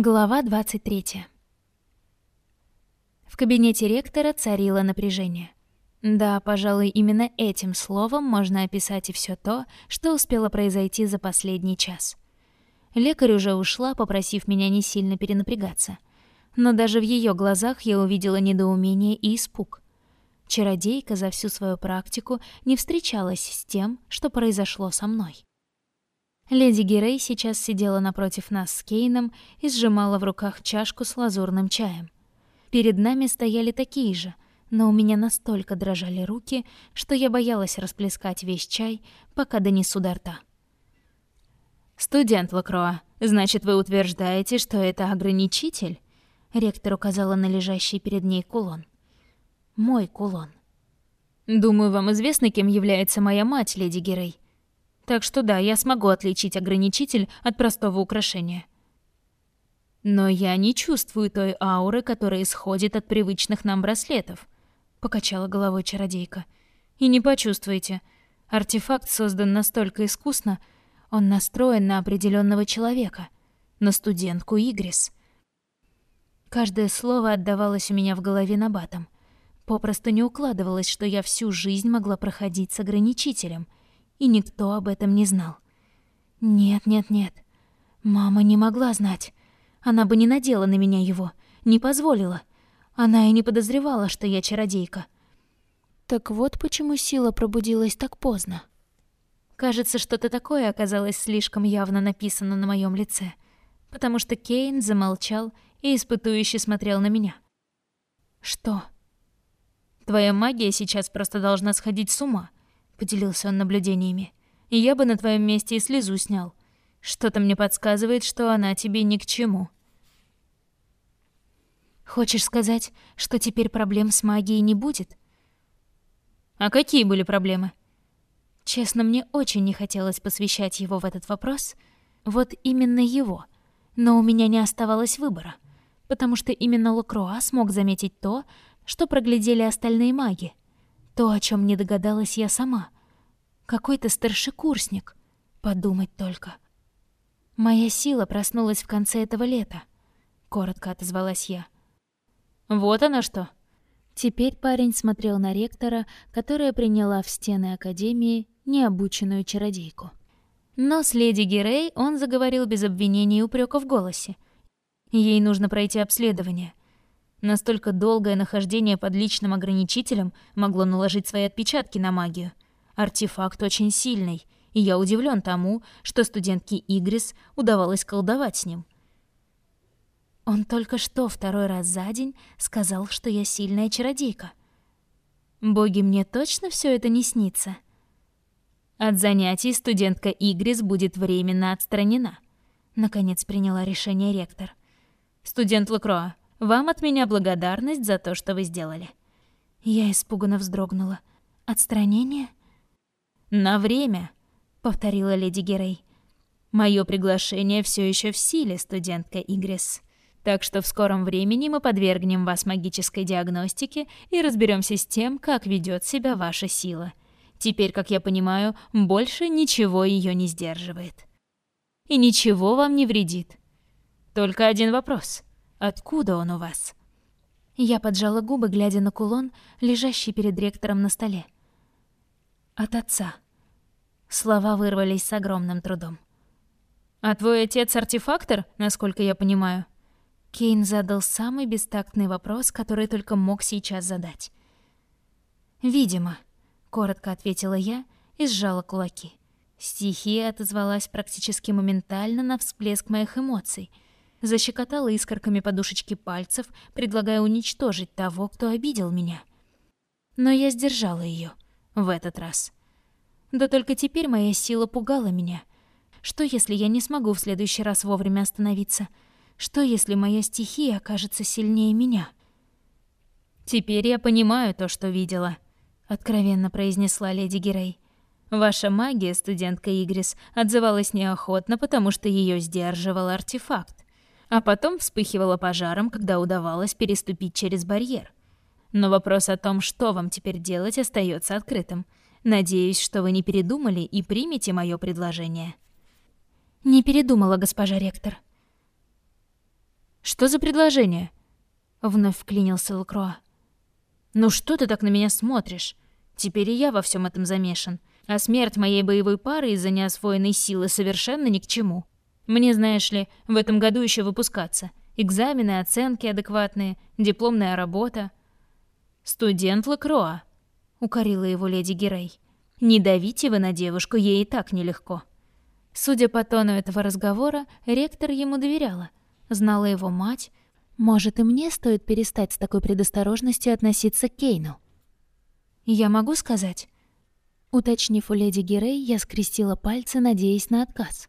Глава 23. В кабинете ректора царило напряжение. Да, пожалуй, именно этим словом можно описать и все то, что успело произойти за последний час. Лекарь уже ушла, попросив меня не сильно перенапрягаться. Но даже в ее глазах я увидела недоумение и испуг. Чародейка за всю свою практику не встречалась с тем, что произошло со мной. Леди Гирей сейчас сидела напротив нас с Кейном и сжимала в руках чашку с лазурным чаем. Перед нами стояли такие же, но у меня настолько дрожали руки, что я боялась расплескать весь чай, пока донесу до рта. «Студент Лакроа, значит, вы утверждаете, что это ограничитель?» Ректор указала на лежащий перед ней кулон. «Мой кулон». «Думаю, вам известно, кем является моя мать, леди Гирей. Так что да, я смогу отличить ограничитель от простого украшения. Но я не чувствую той ауры, которая исходит от привычных нам браслетов, покачала головой чародейка. И не почувствуете. Артефакт создан настолько искусно, он настроен на определенного человека, на студентку Игрис. Каждое слово отдавалось у меня в голове набатом. Попросту не укладывалось, что я всю жизнь могла проходить с ограничителем — и никто об этом не знал. Нет, нет, нет. Мама не могла знать. Она бы не надела на меня его, не позволила. Она и не подозревала, что я чародейка. Так вот почему сила пробудилась так поздно. Кажется, что-то такое оказалось слишком явно написано на моем лице, потому что Кейн замолчал и испытующе смотрел на меня. Что? Твоя магия сейчас просто должна сходить с ума поделился он наблюдениями. Я бы на твоем месте и слезу снял. Что-то мне подсказывает, что она тебе ни к чему. Хочешь сказать, что теперь проблем с магией не будет? А какие были проблемы? Честно, мне очень не хотелось посвящать его в этот вопрос. Вот именно его. Но у меня не оставалось выбора, потому что именно Лакруа смог заметить то, что проглядели остальные маги. То, о чем не догадалась я сама. Какой-то старшекурсник. Подумать только. Моя сила проснулась в конце этого лета. Коротко отозвалась я. Вот оно что. Теперь парень смотрел на ректора, которая приняла в стены Академии необученную чародейку. Но с леди Герей он заговорил без обвинений и упрека в голосе. Ей нужно пройти обследование. Настолько долгое нахождение под личным ограничителем могло наложить свои отпечатки на магию. Артефакт очень сильный, и я удивлен тому, что студентке Игрис удавалось колдовать с ним. Он только что второй раз за день сказал, что я сильная чародейка. Боги, мне точно все это не снится. От занятий студентка Игрис будет временно отстранена. Наконец приняла решение ректор. Студент Лакроа, вам от меня благодарность за то, что вы сделали». Я испуганно вздрогнула. «Отстранение?» «На время», — повторила леди Герей. «Моё приглашение все еще в силе, студентка Игрис. Так что в скором времени мы подвергнем вас магической диагностике и разберемся с тем, как ведет себя ваша сила. Теперь, как я понимаю, больше ничего ее не сдерживает. И ничего вам не вредит. Только один вопрос. Откуда он у вас?» Я поджала губы, глядя на кулон, лежащий перед ректором на столе. «От отца». Слова вырвались с огромным трудом. «А твой отец артефактор, насколько я понимаю?» Кейн задал самый бестактный вопрос, который только мог сейчас задать. «Видимо», — коротко ответила я и сжала кулаки. Стихия отозвалась практически моментально на всплеск моих эмоций — защекотала искорками подушечки пальцев, предлагая уничтожить того, кто обидел меня. Но я сдержала ее в этот раз. Да только теперь моя сила пугала меня. Что если я не смогу в следующий раз вовремя остановиться? Что если моя стихия окажется сильнее меня? Теперь я понимаю то, что видела, откровенно произнесла леди Герей. Ваша магия, студентка Игрис, отзывалась неохотно, потому что ее сдерживал артефакт а потом вспыхивала пожаром, когда удавалось переступить через барьер. Но вопрос о том, что вам теперь делать, остается открытым. Надеюсь, что вы не передумали и примете мое предложение. Не передумала, госпожа ректор. Что за предложение? Вновь вклинился Лакруа. Ну что ты так на меня смотришь? Теперь и я во всем этом замешан. А смерть моей боевой пары из-за неосвоенной силы совершенно ни к чему. Мне, знаешь ли, в этом году еще выпускаться. Экзамены, оценки адекватные, дипломная работа. Студент Лакруа, укорила его леди Герей. Не давите вы на девушку, ей и так нелегко. Судя по тону этого разговора, ректор ему доверяла. Знала его мать. Может, и мне стоит перестать с такой предосторожностью относиться к Кейну? Я могу сказать? Уточнив у леди Герей, я скрестила пальцы, надеясь на отказ.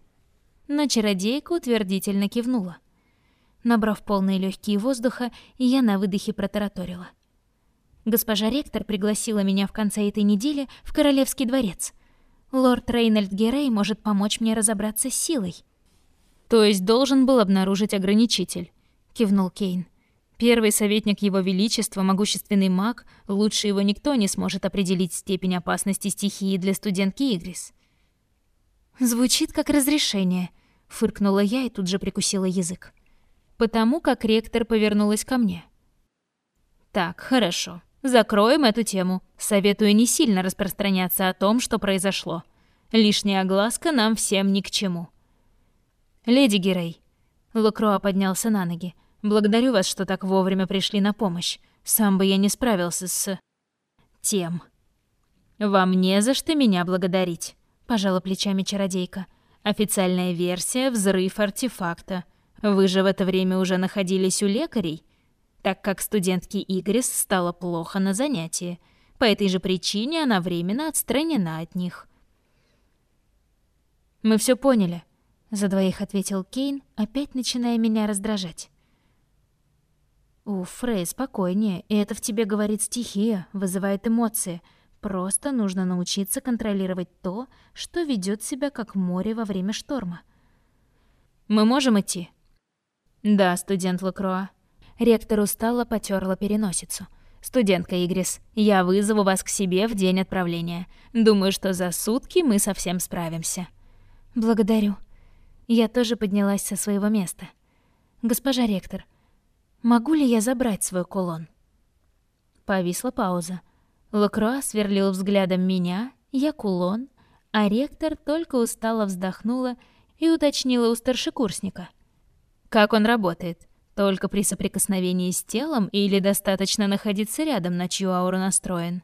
Но чародейка утвердительно кивнула. Набрав полные легкие воздуха, я на выдохе протараторила. Госпожа ректор пригласила меня в конце этой недели в Королевский дворец. Лорд Рейнольд Герей может помочь мне разобраться с силой. То есть должен был обнаружить ограничитель, кивнул Кейн. Первый советник его величества, могущественный маг, лучше его никто не сможет определить степень опасности стихии для студентки Игрис. Звучит как разрешение, фыркнула я и тут же прикусила язык. Потому как ректор повернулась ко мне. Так, хорошо. Закроем эту тему. Советую не сильно распространяться о том, что произошло. Лишняя огласка нам всем ни к чему. Леди Герей. Лукроа поднялся на ноги. Благодарю вас, что так вовремя пришли на помощь. Сам бы я не справился с... тем. Вам не за что меня благодарить, пожала плечами чародейка. Официальная версия — взрыв артефакта. Вы же в это время уже находились у лекарей так как студентке Игрис стало плохо на занятии. По этой же причине она временно отстранена от них. «Мы все поняли», — за двоих ответил Кейн, опять начиная меня раздражать. «У, Фрей, спокойнее, и это в тебе говорит стихия, вызывает эмоции. Просто нужно научиться контролировать то, что ведет себя как море во время шторма». «Мы можем идти?» «Да, студент Лакроа», Ректор устало потерла переносицу. «Студентка Игрис, я вызову вас к себе в день отправления. Думаю, что за сутки мы совсем справимся». «Благодарю». Я тоже поднялась со своего места. «Госпожа ректор, могу ли я забрать свой кулон?» Повисла пауза. Лакруа сверлил взглядом меня, я кулон, а ректор только устало вздохнула и уточнила у старшекурсника. «Как он работает?» Только при соприкосновении с телом или достаточно находиться рядом, на чью ауру настроен?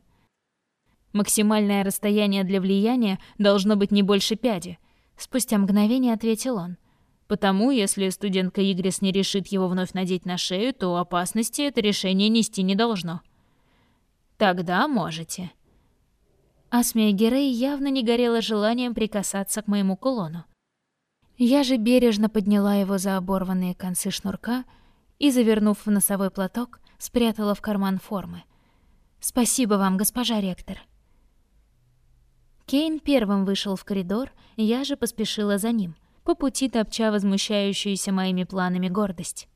Максимальное расстояние для влияния должно быть не больше пяди. Спустя мгновение ответил он. Потому, если студентка Игрис не решит его вновь надеть на шею, то опасности это решение нести не должно. Тогда можете. Асмия Герей явно не горела желанием прикасаться к моему кулону. Я же бережно подняла его за оборванные концы шнурка и, завернув в носовой платок, спрятала в карман формы. «Спасибо вам, госпожа ректор». Кейн первым вышел в коридор, я же поспешила за ним, по пути топча возмущающуюся моими планами гордость.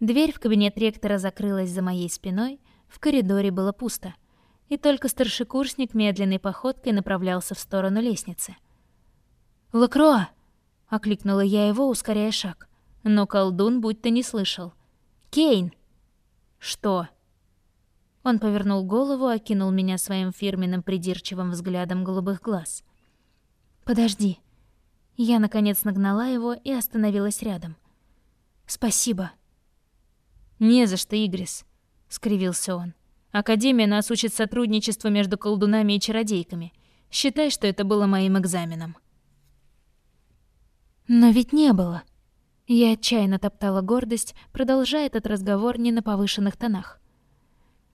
Дверь в кабинет ректора закрылась за моей спиной, в коридоре было пусто, и только старшекурсник медленной походкой направлялся в сторону лестницы. «Лакроа!» — окликнула я его, ускоряя шаг, но колдун будто не слышал — Кейн!» «Что?» Он повернул голову, окинул меня своим фирменным придирчивым взглядом голубых глаз. «Подожди». Я, наконец, нагнала его и остановилась рядом. «Спасибо». «Не за что, Игрис», — скривился он. «Академия нас учит сотрудничеству между колдунами и чародейками. Считай, что это было моим экзаменом». «Но ведь не было», я отчаянно топтала гордость, продолжая этот разговор не на повышенных тонах.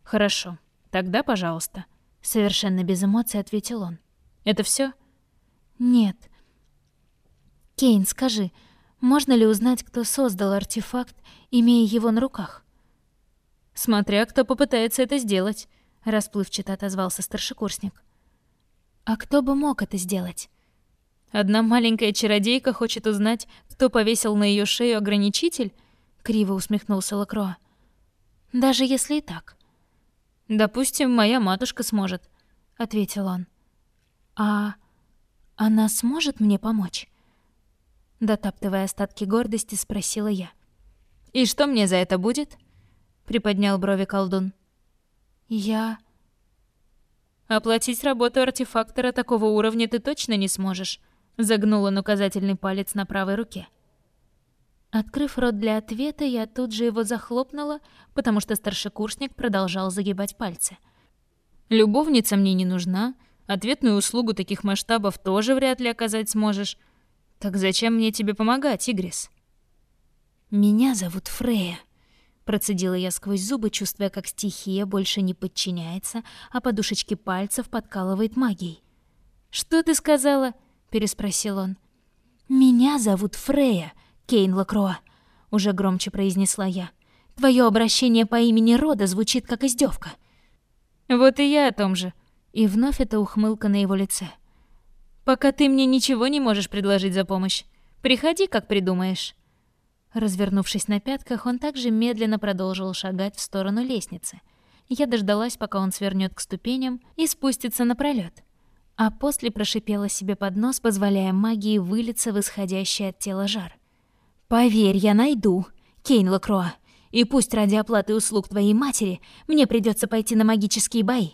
«Хорошо, тогда пожалуйста», — совершенно без эмоций ответил он. «Это все? «Нет». «Кейн, скажи, можно ли узнать, кто создал артефакт, имея его на руках?» «Смотря кто попытается это сделать», — расплывчато отозвался старшекурсник. «А кто бы мог это сделать?» Одна маленькая чародейка хочет узнать, кто повесил на ее шею ограничитель? Криво усмехнулся Лакроа. Даже если и так. Допустим, моя матушка сможет, ответил он. А она сможет мне помочь? Дотаптывая остатки гордости, спросила я. «И что мне за это будет?» — приподнял брови колдун. «Я...» «Оплатить работу артефактора такого уровня ты точно не сможешь», — загнул он указательный палец на правой руке. Открыв рот для ответа, я тут же его захлопнула, потому что старшекурсник продолжал загибать пальцы. «Любовница мне не нужна, ответную услугу таких масштабов тоже вряд ли оказать сможешь. Так зачем мне тебе помогать, Игрис?» «Меня зовут Фрея», — процедила я сквозь зубы, чувствуя, как стихия больше не подчиняется, а подушечки пальцев подкалывает магией. «Что ты сказала?» — переспросил он. «Меня зовут Фрея», Кейн Лакроа», — уже громче произнесла я. «Твое обращение по имени рода звучит как издевка. «Вот и я о том же». И вновь эта ухмылка на его лице. «Пока ты мне ничего не можешь предложить за помощь. Приходи, как придумаешь». Развернувшись на пятках, он также медленно продолжил шагать в сторону лестницы. Я дождалась, пока он свернет к ступеням и спустится на пролет, а после прошипела себе под нос, позволяя магии вылиться в исходящий от тела жар. «Поверь, я найду, Кейн Лакроа, и пусть ради оплаты услуг твоей матери мне придется пойти на магические бои».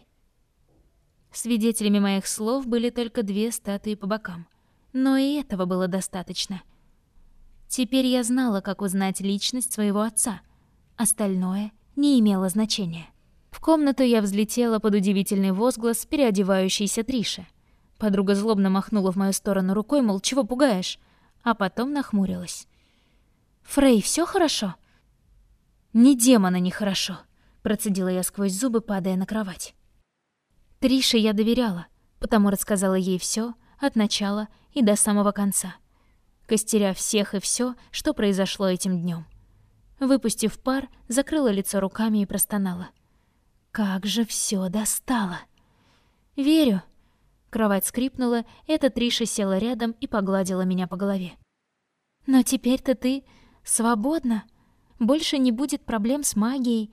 Свидетелями моих слов были только две статуи по бокам, но и этого было достаточно. Теперь я знала, как узнать личность своего отца. Остальное не имело значения. В комнату я взлетела под удивительный возглас переодевающейся Триши. Подруга злобно махнула в мою сторону рукой, мол, чего пугаешь, а потом нахмурилась. Фрей, все хорошо? Не демона нехорошо, процедила я сквозь зубы, падая на кровать. Трише я доверяла, потому рассказала ей все от начала и до самого конца, костеря всех и все, что произошло этим днем. Выпустив пар, закрыла лицо руками и простонала. Как же все достало. Верю. Кровать скрипнула, эта Триша села рядом и погладила меня по голове. Но теперь-то ты Свободно. Больше не будет проблем с магией.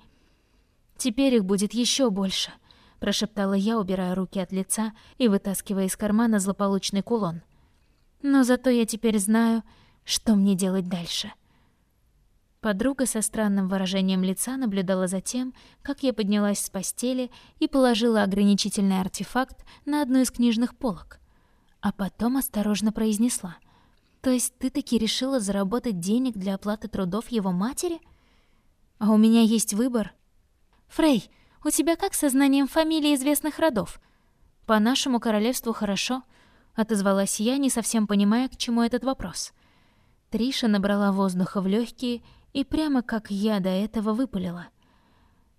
Теперь их будет еще больше, прошептала я, убирая руки от лица и вытаскивая из кармана злополучный кулон. Но зато я теперь знаю, что мне делать дальше. Подруга со странным выражением лица наблюдала за тем, как я поднялась с постели и положила ограничительный артефакт на одну из книжных полок, а потом осторожно произнесла: то есть ты таки решила заработать денег для оплаты трудов его матери? А у меня есть выбор. Фрей, у тебя как со знанием фамилий известных родов? По нашему королевству хорошо, отозвалась я, не совсем понимая, к чему этот вопрос. Триша набрала воздуха в легкие и прямо как я до этого выпалила.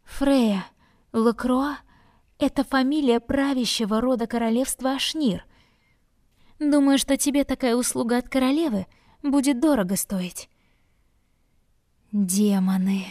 Фрея, Лакроа — это фамилия правящего рода королевства Ашнир — Думаю, что тебе такая услуга от королевы будет дорого стоить. Демоны.